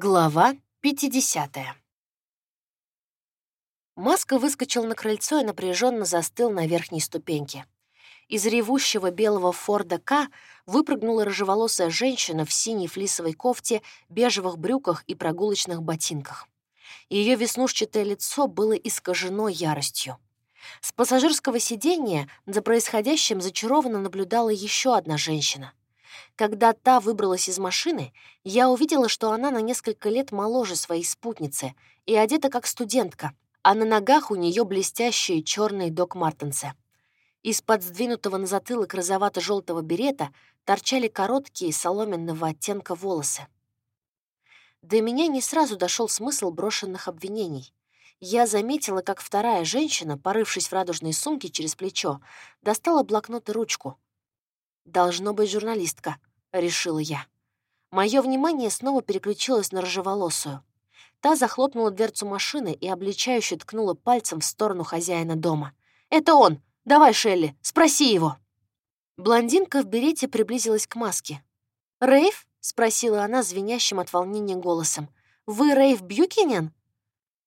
Глава 50 Маска выскочил на крыльцо и напряженно застыл на верхней ступеньке. Из ревущего белого Форда К выпрыгнула рыжеволосая женщина в синей флисовой кофте, бежевых брюках и прогулочных ботинках. Ее веснушчатое лицо было искажено яростью. С пассажирского сиденья за происходящим зачарованно наблюдала еще одна женщина. Когда та выбралась из машины, я увидела, что она на несколько лет моложе своей спутницы и одета как студентка, а на ногах у нее блестящие черные док-мартенсы. Из-под сдвинутого на затылок розовато-желтого берета торчали короткие соломенного оттенка волосы. До меня не сразу дошел смысл брошенных обвинений. Я заметила, как вторая женщина, порывшись в радужной сумке через плечо, достала блокнот и ручку — «Должно быть журналистка», — решила я. Мое внимание снова переключилось на рыжеволосую. Та захлопнула дверцу машины и обличающе ткнула пальцем в сторону хозяина дома. «Это он! Давай, Шелли, спроси его!» Блондинка в берете приблизилась к маске. «Рейв?» — спросила она звенящим от волнения голосом. «Вы Рейв Бьюкинен?»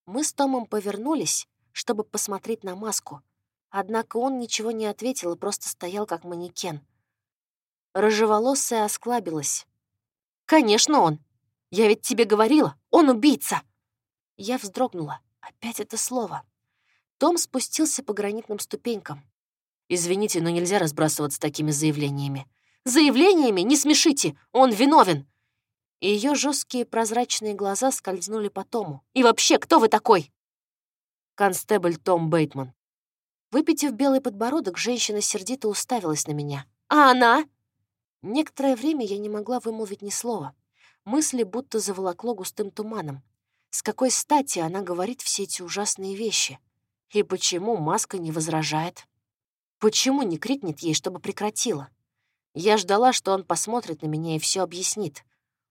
Мы с Томом повернулись, чтобы посмотреть на маску. Однако он ничего не ответил и просто стоял как манекен. Рыжеволосая осклабилась. «Конечно он! Я ведь тебе говорила, он убийца!» Я вздрогнула. Опять это слово. Том спустился по гранитным ступенькам. «Извините, но нельзя разбрасываться такими заявлениями». «Заявлениями? Не смешите! Он виновен!» Ее жесткие прозрачные глаза скользнули по Тому. «И вообще, кто вы такой?» Констебль Том Бейтман. Выпитив белый подбородок, женщина сердито уставилась на меня. «А она?» Некоторое время я не могла вымолвить ни слова. Мысли будто заволокло густым туманом. С какой стати она говорит все эти ужасные вещи? И почему маска не возражает? Почему не крикнет ей, чтобы прекратила? Я ждала, что он посмотрит на меня и все объяснит.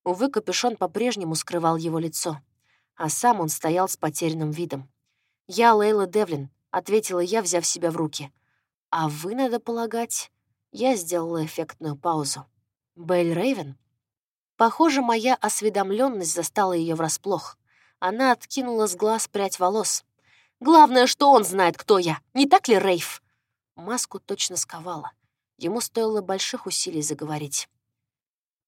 Увы, капюшон по-прежнему скрывал его лицо, а сам он стоял с потерянным видом. «Я Лейла Девлин», — ответила я, взяв себя в руки. «А вы, надо полагать, я сделала эффектную паузу. Белль Рейвен? Похоже, моя осведомленность застала ее врасплох. Она откинула с глаз прядь волос. «Главное, что он знает, кто я. Не так ли, Рейв?» Маску точно сковала. Ему стоило больших усилий заговорить.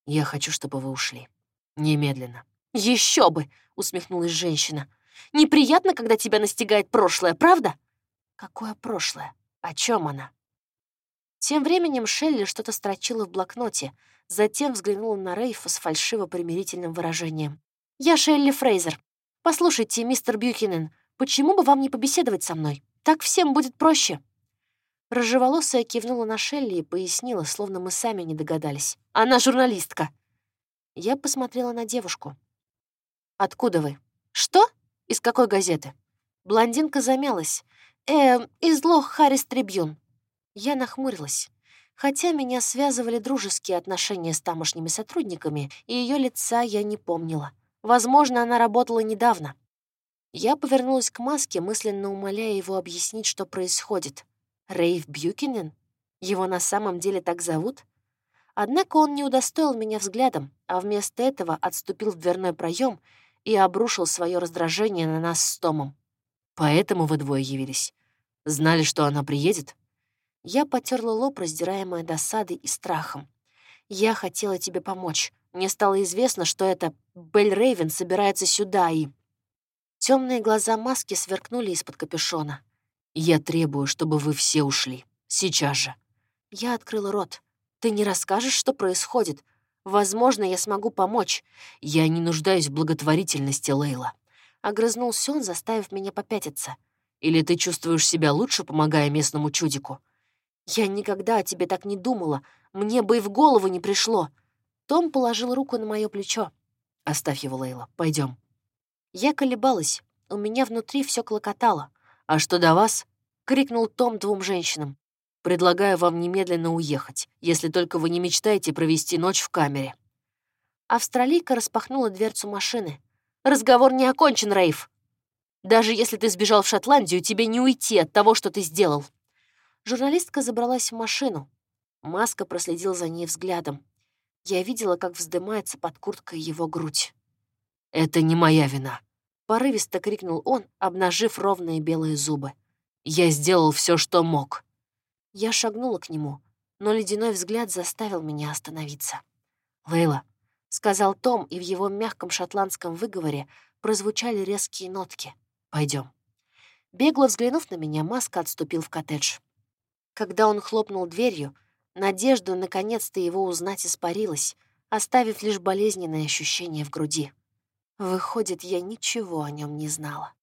«Я хочу, чтобы вы ушли. Немедленно». Еще бы!» — усмехнулась женщина. «Неприятно, когда тебя настигает прошлое, правда?» «Какое прошлое? О чем она?» Тем временем Шелли что-то строчила в блокноте, затем взглянула на Рейфа с фальшиво-примирительным выражением. «Я Шелли Фрейзер. Послушайте, мистер Бьюкинен, почему бы вам не побеседовать со мной? Так всем будет проще». Рыжеволосая кивнула на Шелли и пояснила, словно мы сами не догадались. «Она журналистка!» Я посмотрела на девушку. «Откуда вы?» «Что? Из какой газеты?» Блондинка замялась. «Э, из Лох Харрис Трибьюн. Я нахмурилась. Хотя меня связывали дружеские отношения с тамошними сотрудниками, и ее лица я не помнила. Возможно, она работала недавно. Я повернулась к маске, мысленно умоляя его объяснить, что происходит. Рейв Бьюкинен? Его на самом деле так зовут? Однако он не удостоил меня взглядом, а вместо этого отступил в дверной проем и обрушил свое раздражение на нас с Томом. «Поэтому вы двое явились. Знали, что она приедет?» Я потерла лоб, раздираемая досадой и страхом. «Я хотела тебе помочь. Мне стало известно, что это Белль Рейвен собирается сюда и...» Темные глаза маски сверкнули из-под капюшона. «Я требую, чтобы вы все ушли. Сейчас же». Я открыла рот. «Ты не расскажешь, что происходит? Возможно, я смогу помочь. Я не нуждаюсь в благотворительности, Лейла». Огрызнулся он, заставив меня попятиться. «Или ты чувствуешь себя лучше, помогая местному чудику?» «Я никогда о тебе так не думала. Мне бы и в голову не пришло». Том положил руку на мое плечо. «Оставь его, Лейла. Пойдем. Я колебалась. У меня внутри все клокотало. «А что до вас?» — крикнул Том двум женщинам. «Предлагаю вам немедленно уехать, если только вы не мечтаете провести ночь в камере». Австралийка распахнула дверцу машины. «Разговор не окончен, Рейв. Даже если ты сбежал в Шотландию, тебе не уйти от того, что ты сделал». Журналистка забралась в машину. Маска проследил за ней взглядом. Я видела, как вздымается под курткой его грудь. «Это не моя вина», — порывисто крикнул он, обнажив ровные белые зубы. «Я сделал все, что мог». Я шагнула к нему, но ледяной взгляд заставил меня остановиться. «Лейла», — сказал Том, и в его мягком шотландском выговоре прозвучали резкие нотки. Пойдем. Бегло взглянув на меня, Маска отступил в коттедж. Когда он хлопнул дверью, надежда наконец-то его узнать испарилась, оставив лишь болезненное ощущение в груди. Выходит, я ничего о нем не знала.